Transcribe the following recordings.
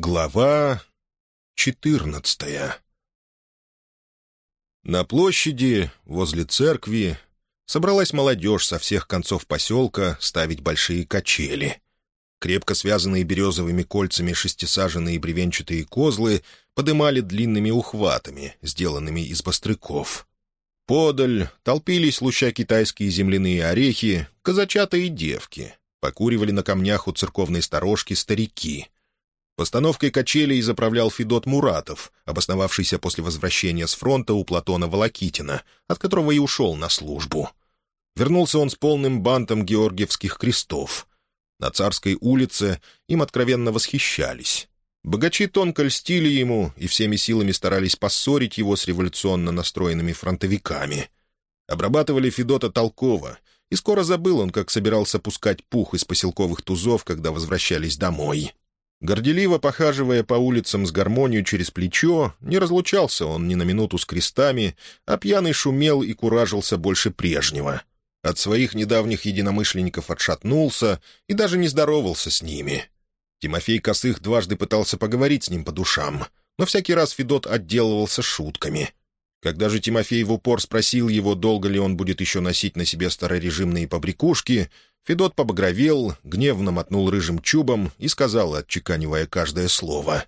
Глава четырнадцатая На площади, возле церкви, собралась молодежь со всех концов поселка ставить большие качели. Крепко связанные березовыми кольцами шестисаженные бревенчатые козлы подымали длинными ухватами, сделанными из бастрыков. Подаль толпились луща китайские земляные орехи, казачата и девки. Покуривали на камнях у церковной сторожки старики — Постановкой качелей заправлял Федот Муратов, обосновавшийся после возвращения с фронта у Платона Волокитина, от которого и ушел на службу. Вернулся он с полным бантом георгиевских крестов. На Царской улице им откровенно восхищались. Богачи тонко льстили ему и всеми силами старались поссорить его с революционно настроенными фронтовиками. Обрабатывали Федота толково, и скоро забыл он, как собирался пускать пух из поселковых тузов, когда возвращались домой. Горделиво похаживая по улицам с гармонию через плечо, не разлучался он ни на минуту с крестами, а пьяный шумел и куражился больше прежнего. От своих недавних единомышленников отшатнулся и даже не здоровался с ними. Тимофей Косых дважды пытался поговорить с ним по душам, но всякий раз Федот отделывался шутками. Когда же Тимофей в упор спросил его, долго ли он будет еще носить на себе старорежимные побрякушки, Федот побагровел, гневно мотнул рыжим чубом и сказал, отчеканивая каждое слово.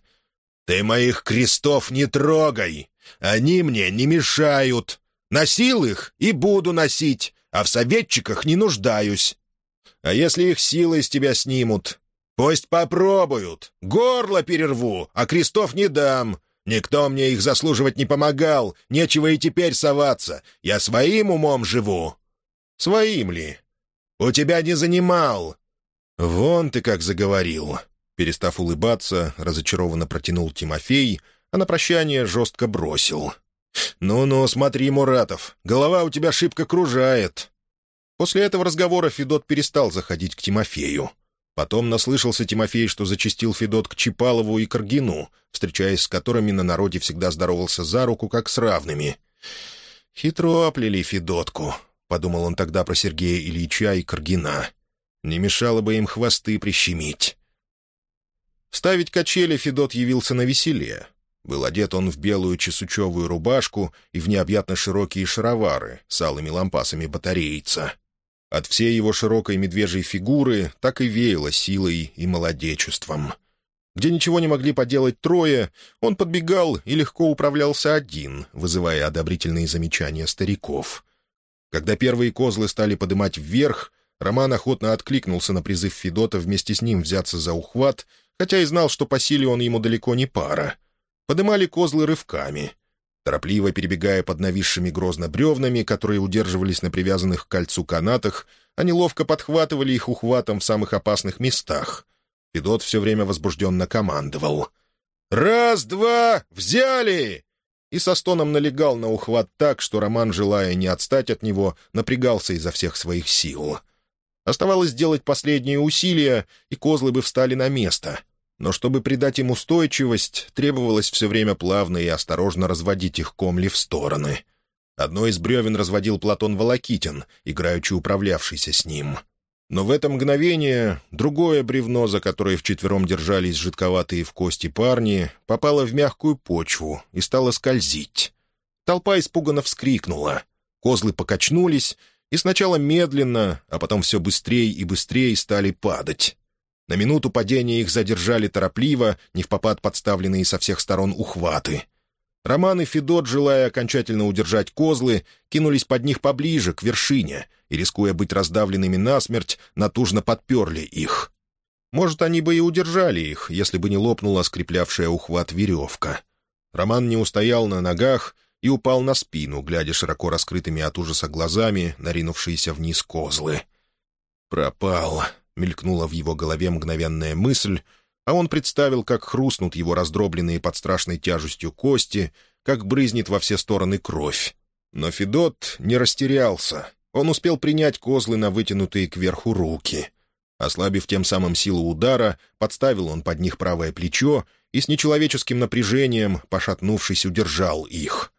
«Ты моих крестов не трогай! Они мне не мешают! Носил их и буду носить, а в советчиках не нуждаюсь. А если их силы из тебя снимут? Пусть попробуют! Горло перерву, а крестов не дам!» Никто мне их заслуживать не помогал, нечего и теперь соваться. Я своим умом живу». «Своим ли? «У тебя не занимал!» «Вон ты как заговорил!» Перестав улыбаться, разочарованно протянул Тимофей, а на прощание жестко бросил. «Ну-ну, смотри, Муратов, голова у тебя шибко кружает!» После этого разговора Федот перестал заходить к Тимофею. Потом наслышался Тимофей, что зачастил Федот к Чипалову и Каргину, встречаясь с которыми на народе всегда здоровался за руку, как с равными. Хитро оплели Федотку подумал он тогда про Сергея Ильича и Каргина. Не мешало бы им хвосты прищемить. Ставить качели Федот явился на веселе. Был одет он в белую чесучевую рубашку и в необъятно широкие шаровары с алыми лампасами батарейца. От всей его широкой медвежьей фигуры так и веяло силой и молодечеством. Где ничего не могли поделать трое, он подбегал и легко управлялся один, вызывая одобрительные замечания стариков. Когда первые козлы стали подымать вверх, Роман охотно откликнулся на призыв Федота вместе с ним взяться за ухват, хотя и знал, что по силе он ему далеко не пара. Подымали козлы рывками. Торопливо перебегая под нависшими грозно бревнами, которые удерживались на привязанных к кольцу канатах, они ловко подхватывали их ухватом в самых опасных местах. Федот все время возбужденно командовал. «Раз, два, взяли! И со стоном налегал на ухват так, что Роман, желая не отстать от него, напрягался изо всех своих сил. Оставалось сделать последние усилия, и козлы бы встали на место. Но чтобы придать им устойчивость, требовалось все время плавно и осторожно разводить их комли в стороны. Одно из бревен разводил Платон Волокитин, играючи управлявшийся с ним — но в это мгновение другое бревно, за которое вчетвером держались жидковатые в кости парни, попало в мягкую почву и стало скользить. Толпа испуганно вскрикнула. Козлы покачнулись и сначала медленно, а потом все быстрее и быстрее стали падать. На минуту падения их задержали торопливо, не в попад подставленные со всех сторон ухваты. Роман и Федот, желая окончательно удержать козлы, кинулись под них поближе, к вершине — и, рискуя быть раздавленными насмерть, натужно подперли их. Может, они бы и удержали их, если бы не лопнула скреплявшая ухват веревка. Роман не устоял на ногах и упал на спину, глядя широко раскрытыми от ужаса глазами, наринувшиеся вниз козлы. «Пропал», — мелькнула в его голове мгновенная мысль, а он представил, как хрустнут его раздробленные под страшной тяжестью кости, как брызнет во все стороны кровь. Но Федот не растерялся. Он успел принять козлы на вытянутые кверху руки. Ослабив тем самым силу удара, подставил он под них правое плечо и с нечеловеческим напряжением, пошатнувшись, удержал их.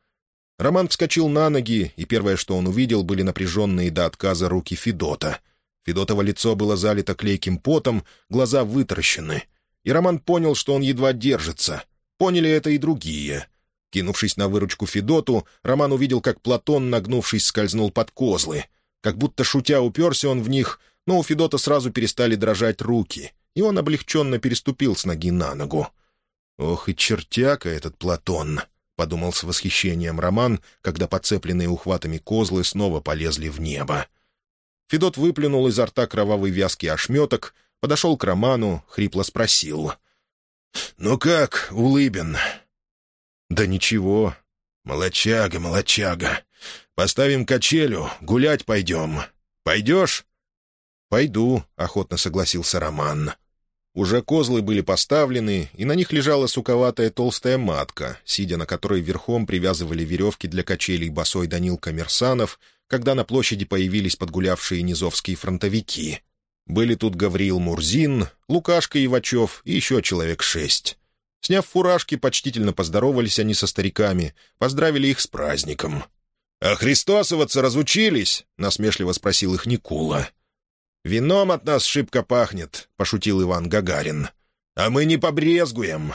Роман вскочил на ноги, и первое, что он увидел, были напряженные до отказа руки Федота. Федотово лицо было залито клейким потом, глаза вытаращены. И Роман понял, что он едва держится. Поняли это и другие. Кинувшись на выручку Федоту, Роман увидел, как Платон, нагнувшись, скользнул под козлы. Как будто шутя уперся он в них, но у Федота сразу перестали дрожать руки, и он облегченно переступил с ноги на ногу. «Ох и чертяка этот Платон!» — подумал с восхищением Роман, когда подцепленные ухватами козлы снова полезли в небо. Федот выплюнул изо рта кровавый вязкий ошметок, подошел к Роману, хрипло спросил. «Ну как, Улыбин?» «Да ничего. Молочага, молочага. Поставим качелю, гулять пойдем. Пойдешь?» «Пойду», — охотно согласился Роман. Уже козлы были поставлены, и на них лежала суковатая толстая матка, сидя на которой верхом привязывали веревки для качелей босой Данил Коммерсанов, когда на площади появились подгулявшие низовские фронтовики. Были тут Гавриил Мурзин, Лукашка Ивачев и еще человек шесть. Сняв фуражки, почтительно поздоровались они со стариками, поздравили их с праздником. «А христосоваться разучились?» — насмешливо спросил их Никула. «Вином от нас шибко пахнет», — пошутил Иван Гагарин. «А мы не побрезгуем».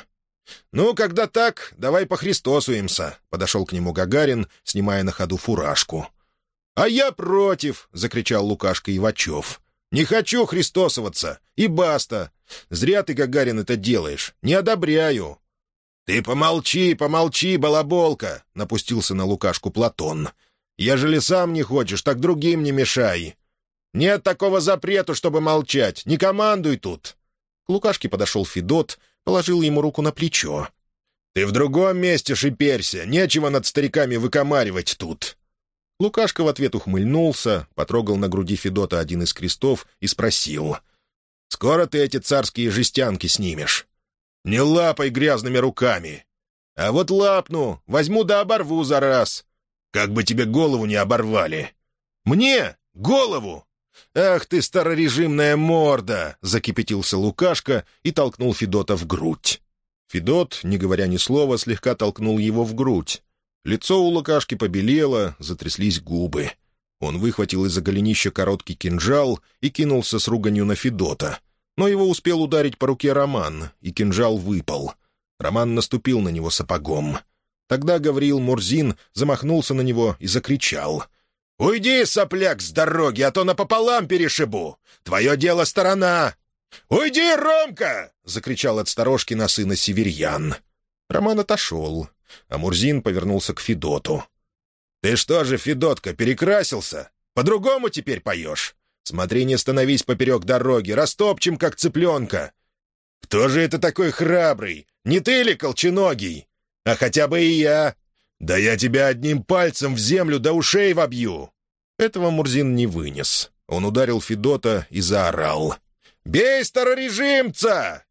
«Ну, когда так, давай похристосуемся», — подошел к нему Гагарин, снимая на ходу фуражку. «А я против!» — закричал Лукашка Ивачев. «Не хочу христосоваться! И баста! Зря ты, Гагарин, это делаешь! Не одобряю!» «Ты помолчи, помолчи, балаболка!» — напустился на Лукашку Платон. «Ежели сам не хочешь, так другим не мешай!» «Нет такого запрету, чтобы молчать! Не командуй тут!» К Лукашке подошел Федот, положил ему руку на плечо. «Ты в другом месте шиперся, нечего над стариками выкомаривать тут!» Лукашка в ответ ухмыльнулся, потрогал на груди Федота один из крестов и спросил. «Скоро ты эти царские жестянки снимешь?» «Не лапай грязными руками!» «А вот лапну, возьму да оборву за раз!» «Как бы тебе голову не оборвали!» «Мне? Голову? «Ах ты, старорежимная морда!» — закипятился Лукашка и толкнул Федота в грудь. Федот, не говоря ни слова, слегка толкнул его в грудь. Лицо у Лукашки побелело, затряслись губы. Он выхватил из-за голенища короткий кинжал и кинулся с руганью на Федота. Но его успел ударить по руке Роман, и кинжал выпал. Роман наступил на него сапогом. Тогда Гавриил Мурзин замахнулся на него и закричал. «Уйди, сопляк, с дороги, а то напополам перешибу! Твое дело сторона!» «Уйди, Ромка!» — закричал от сторожки на сына Северьян. Роман отошел. А Мурзин повернулся к Федоту. «Ты что же, Федотка, перекрасился? По-другому теперь поешь? Смотри, не становись поперек дороги, растопчем, как цыпленка. Кто же это такой храбрый? Не ты ли, колченогий? А хотя бы и я. Да я тебя одним пальцем в землю до ушей вобью!» Этого Мурзин не вынес. Он ударил Федота и заорал. «Бей старорежимца!»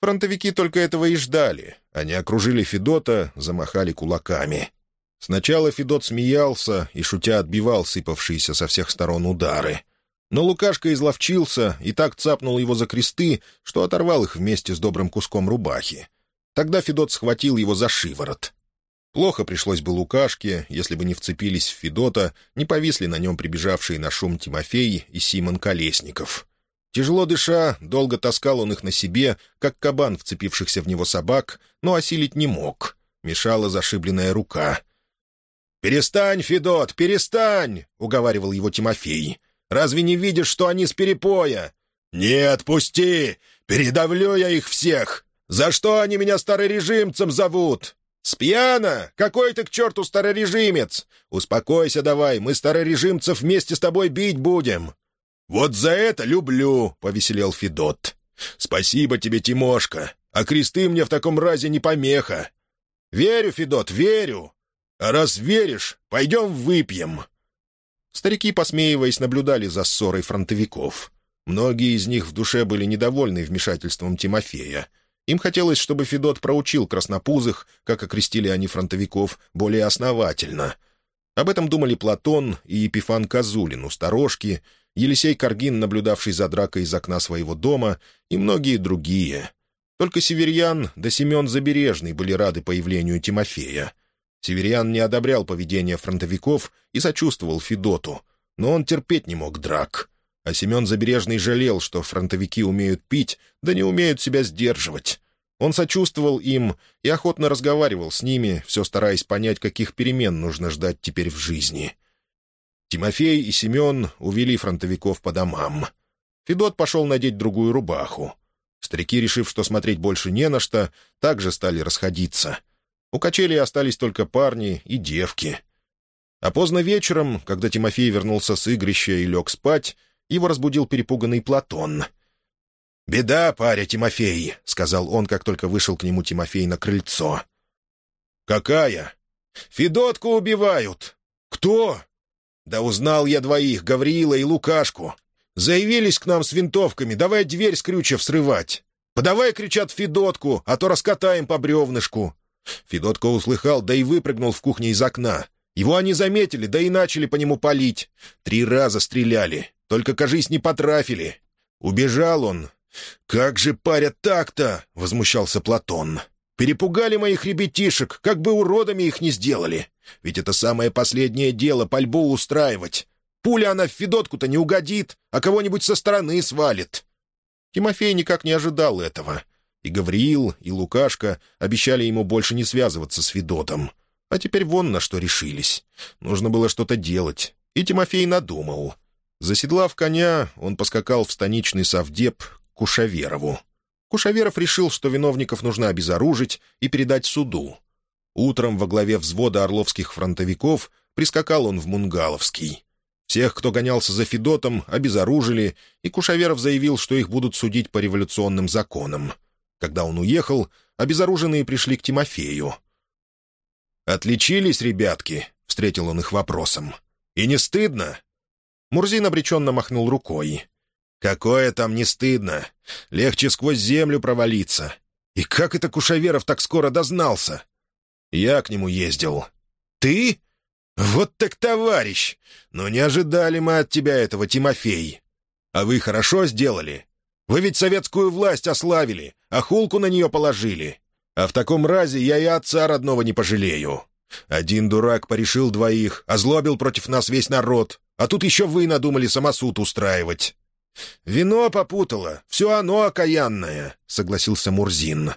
Фронтовики только этого и ждали. Они окружили Федота, замахали кулаками. Сначала Федот смеялся и, шутя, отбивал сыпавшиеся со всех сторон удары. Но Лукашка изловчился и так цапнул его за кресты, что оторвал их вместе с добрым куском рубахи. Тогда Федот схватил его за шиворот. Плохо пришлось бы Лукашке, если бы не вцепились в Федота, не повисли на нем прибежавшие на шум Тимофей и Симон Колесников. Тяжело дыша, долго таскал он их на себе, как кабан вцепившихся в него собак, но осилить не мог. Мешала зашибленная рука. «Перестань, Федот, перестань!» — уговаривал его Тимофей. «Разве не видишь, что они с перепоя?» «Нет, пусти! Передавлю я их всех! За что они меня старорежимцем зовут?» «Спьяна! Какой ты к черту старорежимец! Успокойся давай, мы старорежимцев вместе с тобой бить будем!» «Вот за это люблю!» — повеселел Федот. «Спасибо тебе, Тимошка, а кресты мне в таком разе не помеха. Верю, Федот, верю. А раз веришь, пойдем выпьем». Старики, посмеиваясь, наблюдали за ссорой фронтовиков. Многие из них в душе были недовольны вмешательством Тимофея. Им хотелось, чтобы Федот проучил краснопузых, как окрестили они фронтовиков, более основательно. Об этом думали Платон и Епифан Козулин у сторожки — Елисей Каргин, наблюдавший за дракой из окна своего дома, и многие другие. Только Северьян да Семен Забережный были рады появлению Тимофея. Северьян не одобрял поведение фронтовиков и сочувствовал Федоту, но он терпеть не мог драк. А Семен Забережный жалел, что фронтовики умеют пить, да не умеют себя сдерживать. Он сочувствовал им и охотно разговаривал с ними, все стараясь понять, каких перемен нужно ждать теперь в жизни. Тимофей и Семен увели фронтовиков по домам. Федот пошел надеть другую рубаху. Старики, решив, что смотреть больше не на что, также стали расходиться. У качелей остались только парни и девки. А поздно вечером, когда Тимофей вернулся с игрища и лег спать, его разбудил перепуганный Платон. «Беда, паря Тимофей», — сказал он, как только вышел к нему Тимофей на крыльцо. «Какая?» «Федотку убивают». «Кто?» «Да узнал я двоих, Гавриила и Лукашку. Заявились к нам с винтовками, давай дверь с крючев срывать. Подавай, кричат, Федотку, а то раскатаем по бревнышку». Федотка услыхал, да и выпрыгнул в кухне из окна. Его они заметили, да и начали по нему палить. Три раза стреляли, только, кажись, не потрафили. Убежал он, «Как же паря так-то?» — возмущался Платон. «Перепугали моих ребятишек, как бы уродами их не сделали. Ведь это самое последнее дело — пальбу устраивать. Пуля она в Федотку-то не угодит, а кого-нибудь со стороны свалит». Тимофей никак не ожидал этого. И Гавриил, и Лукашка обещали ему больше не связываться с Федотом. А теперь вон на что решились. Нужно было что-то делать. И Тимофей надумал. Заседлав коня, он поскакал в станичный совдеп Кушаверову. Кушаверов решил, что виновников нужно обезоружить и передать суду. Утром во главе взвода орловских фронтовиков прискакал он в Мунгаловский. Всех, кто гонялся за Федотом, обезоружили, и Кушаверов заявил, что их будут судить по революционным законам. Когда он уехал, обезоруженные пришли к Тимофею. «Отличились, ребятки?» — встретил он их вопросом. «И не стыдно?» Мурзин обреченно махнул рукой. Какое там не стыдно. Легче сквозь землю провалиться. И как это Кушаверов так скоро дознался? Я к нему ездил. Ты? Вот так товарищ! Но не ожидали мы от тебя этого, Тимофей. А вы хорошо сделали. Вы ведь советскую власть ославили, а хулку на нее положили. А в таком разе я и отца родного не пожалею. Один дурак порешил двоих, озлобил против нас весь народ, а тут еще вы надумали самосуд устраивать. «Вино попутало, все оно окаянное», — согласился Мурзин.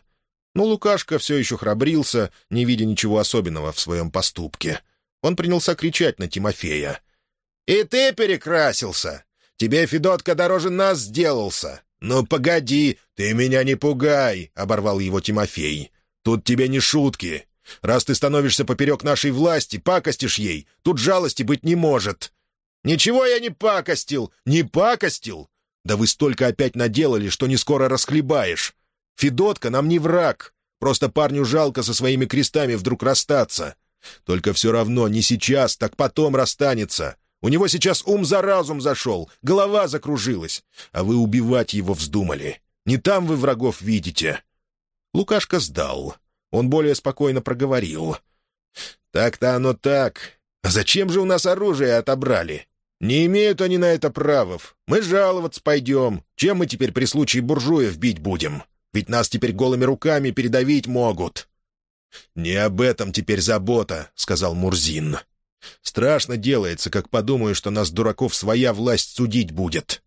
Но Лукашка все еще храбрился, не видя ничего особенного в своем поступке. Он принялся кричать на Тимофея. «И ты перекрасился! Тебе Федотка дороже нас сделался! Ну, погоди, ты меня не пугай!» — оборвал его Тимофей. «Тут тебе не шутки. Раз ты становишься поперек нашей власти, пакостишь ей, тут жалости быть не может. «Ничего я не пакостил! Не пакостил! Да вы столько опять наделали, что не скоро расхлебаешь. Федотка нам не враг. Просто парню жалко со своими крестами вдруг расстаться. Только все равно не сейчас, так потом расстанется. У него сейчас ум за разум зашел, голова закружилась. А вы убивать его вздумали. Не там вы врагов видите». Лукашка сдал. Он более спокойно проговорил. «Так-то оно так. А зачем же у нас оружие отобрали? «Не имеют они на это правов. Мы жаловаться пойдем. Чем мы теперь при случае буржуев бить будем? Ведь нас теперь голыми руками передавить могут». «Не об этом теперь забота», — сказал Мурзин. «Страшно делается, как подумаю, что нас, дураков, своя власть судить будет».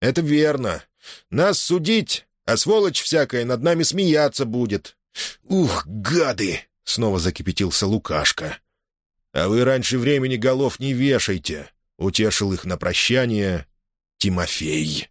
«Это верно. Нас судить, а сволочь всякая над нами смеяться будет». «Ух, гады!» — снова закипятился Лукашка. «А вы раньше времени голов не вешайте. — утешил их на прощание Тимофей.